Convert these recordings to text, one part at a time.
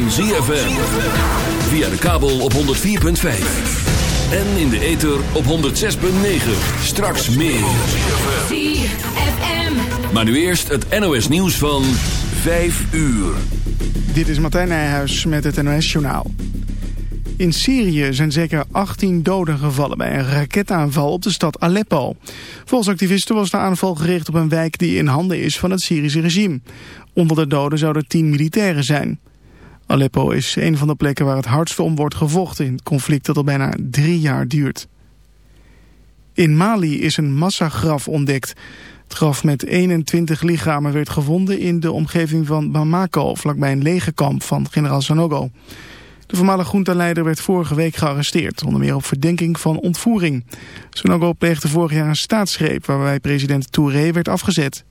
van ZFM. Via de kabel op 104.5. En in de ether op 106.9. Straks meer. ZFM. Maar nu eerst het NOS nieuws van 5 uur. Dit is Martijn Nijhuis met het NOS Journaal. In Syrië zijn zeker 18 doden gevallen bij een raketaanval op de stad Aleppo. Volgens activisten was de aanval gericht op een wijk die in handen is van het Syrische regime. Onder de doden zouden 10 militairen zijn. Aleppo is een van de plekken waar het hardst om wordt gevochten in het conflict dat al bijna drie jaar duurt. In Mali is een massagraf ontdekt. Het graf met 21 lichamen werd gevonden in de omgeving van Bamako, vlakbij een legerkamp van generaal Sanogo. De voormalige groenteleider werd vorige week gearresteerd, onder meer op verdenking van ontvoering. Sonogo pleegde vorig jaar een staatsgreep waarbij president Touré werd afgezet.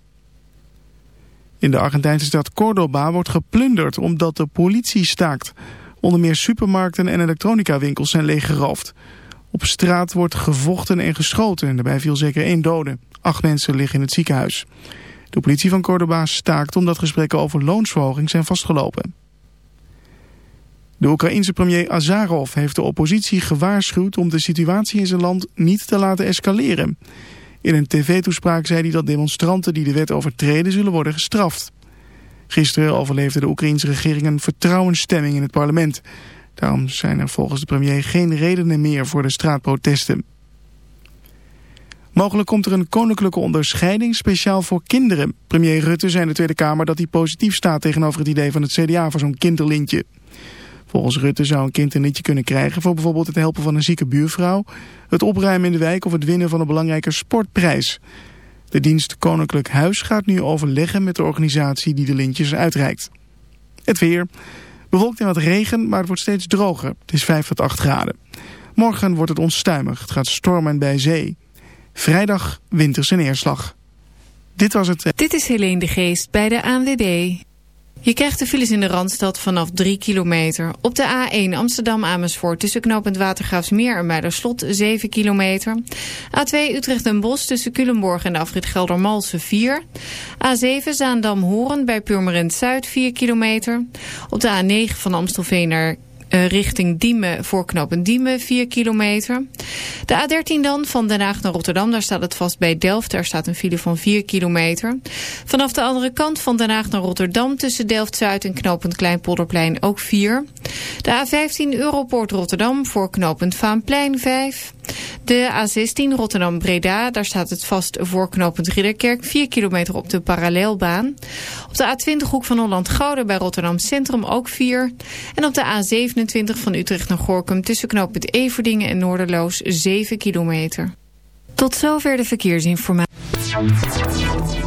In de Argentijnse stad Córdoba wordt geplunderd omdat de politie staakt. Onder meer supermarkten en elektronica winkels zijn leeggeroofd. Op straat wordt gevochten en geschoten en daarbij viel zeker één dode. Acht mensen liggen in het ziekenhuis. De politie van Córdoba staakt omdat gesprekken over loonsverhoging zijn vastgelopen. De Oekraïense premier Azarov heeft de oppositie gewaarschuwd om de situatie in zijn land niet te laten escaleren. In een tv-toespraak zei hij dat demonstranten die de wet overtreden zullen worden gestraft. Gisteren overleefde de Oekraïense regering een vertrouwensstemming in het parlement. Daarom zijn er volgens de premier geen redenen meer voor de straatprotesten. Mogelijk komt er een koninklijke onderscheiding speciaal voor kinderen. Premier Rutte zei in de Tweede Kamer dat hij positief staat tegenover het idee van het CDA voor zo'n kinderlintje. Volgens Rutte zou een kind een liedje kunnen krijgen voor bijvoorbeeld het helpen van een zieke buurvrouw, het opruimen in de wijk of het winnen van een belangrijke sportprijs. De dienst Koninklijk Huis gaat nu overleggen met de organisatie die de lintjes uitreikt. Het weer. Bewolkt in wat regen, maar het wordt steeds droger. Het is 5 tot 8 graden. Morgen wordt het onstuimig. Het gaat stormen bij zee. Vrijdag winterse neerslag. Dit was het. Dit is Helene de Geest bij de ANWB. Je krijgt de files in de Randstad vanaf 3 kilometer. Op de A1 Amsterdam-Amersfoort tussen knooppunt Watergraafsmeer en Muiderslot 7 kilometer. A2 Utrecht en Bos tussen Culemborg en de afrit Geldermalsen 4. A7 Zaandam-Horen bij Purmerend Zuid 4 kilometer. Op de A9 van Amstelveen naar uh, richting Diemen voor knooppunt Diemen 4 kilometer. De A13 dan van Den Haag naar Rotterdam, daar staat het vast bij Delft. Daar staat een file van 4 kilometer. Vanaf de andere kant van Den Haag naar Rotterdam tussen Delft-Zuid en knooppunt Kleinpolderplein ook 4. De A15 Europoort Rotterdam voor knooppunt Vaanplein 5. De A16 Rotterdam-Breda, daar staat het vast voor knooppunt Ridderkerk, 4 kilometer op de parallelbaan. Op de A20 Hoek van Holland-Gouden bij Rotterdam Centrum ook 4. En op de A27 van Utrecht naar Gorkum tussen knooppunt Everdingen en Noorderloos 7 kilometer. Tot zover de verkeersinformatie.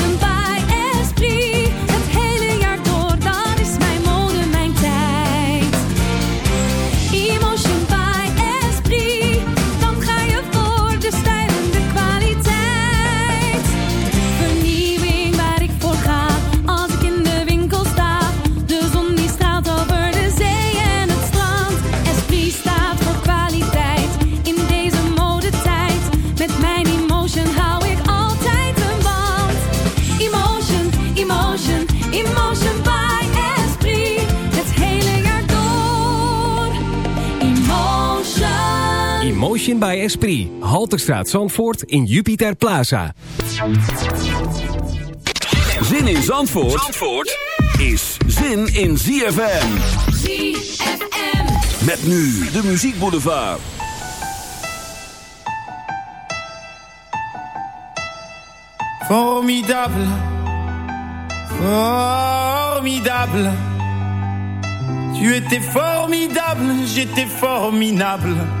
Motion by Esprit. Halterstraat Zandvoort in Jupiter Plaza. Zin in Zandvoort, Zandvoort is zin in ZFM. ZFM. Met nu de muziekboulevard. Formidable, formidable. Tu étais formidable, j'étais formidable.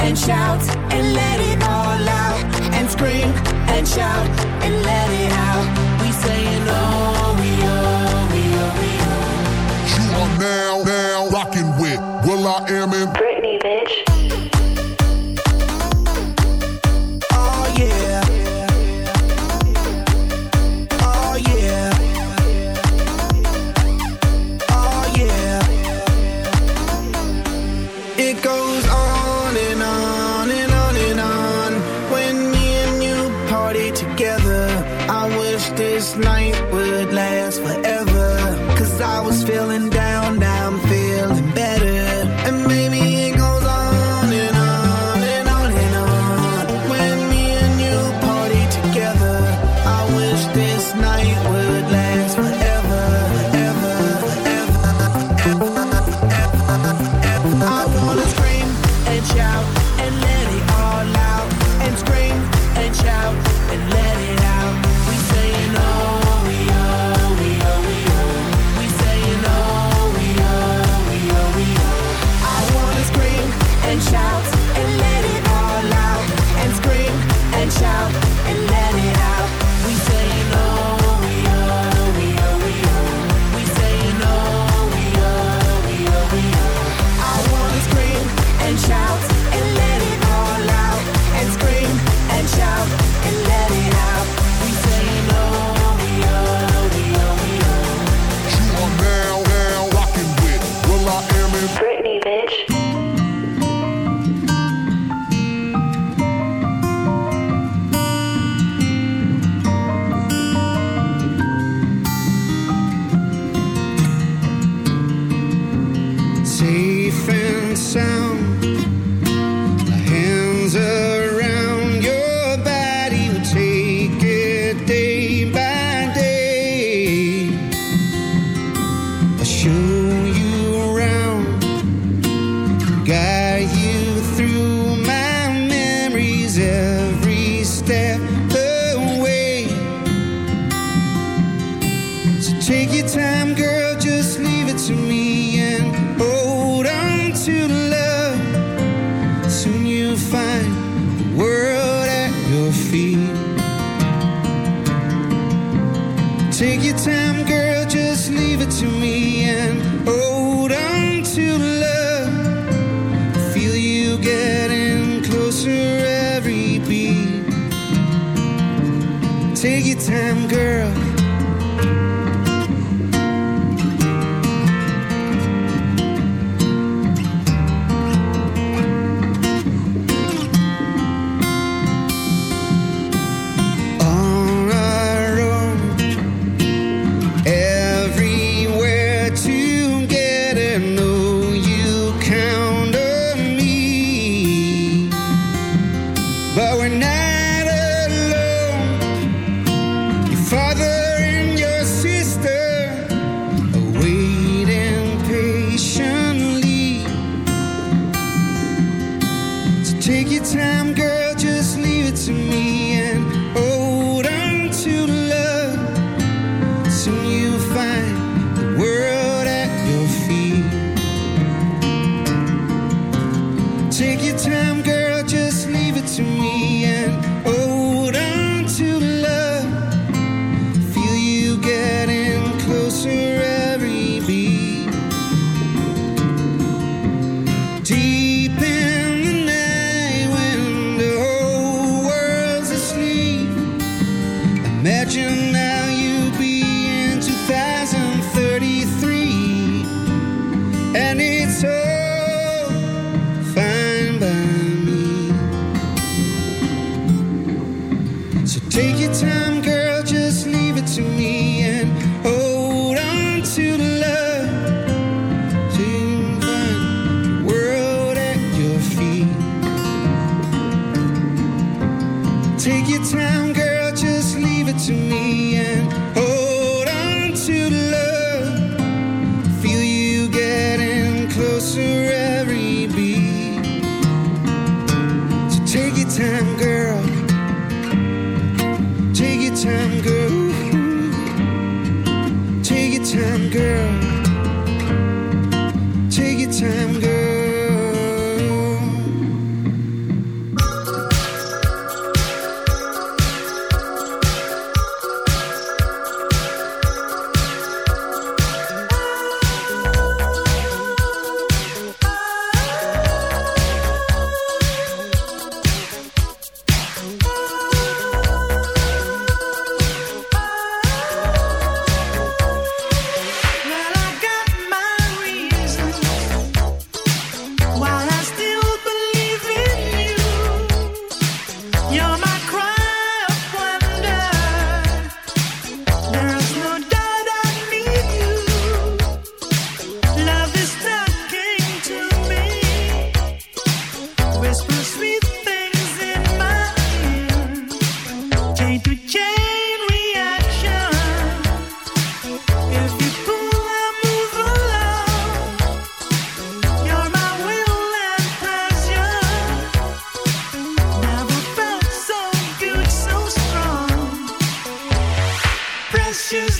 And shout and let it all out. And scream and shout and let it out. We saying oh, we oh, we oh, we oh. You are now, now rocking with Will I Am in Britney, bitch.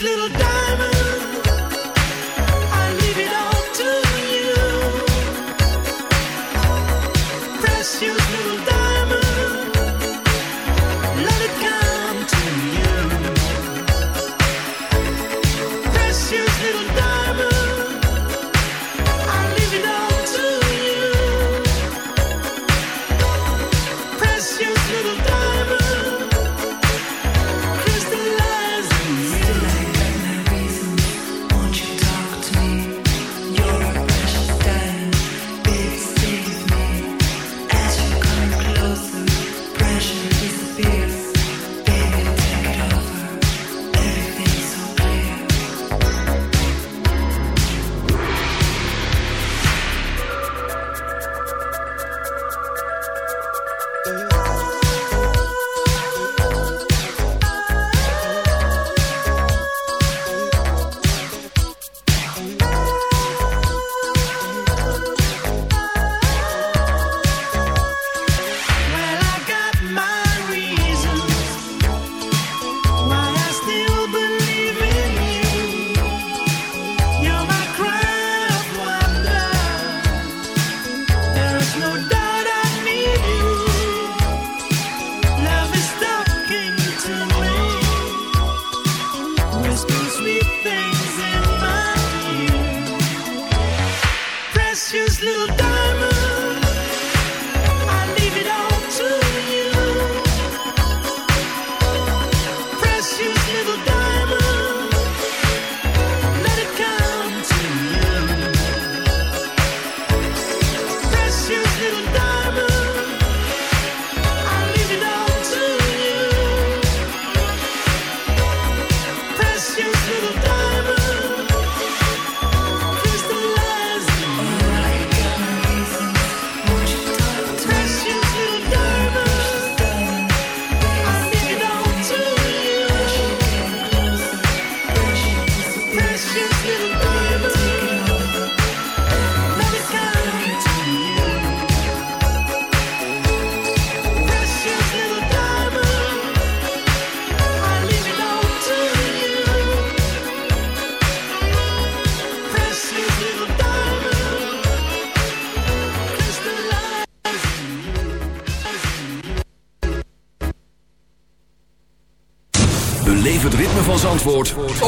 Little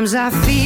Sometimes I feel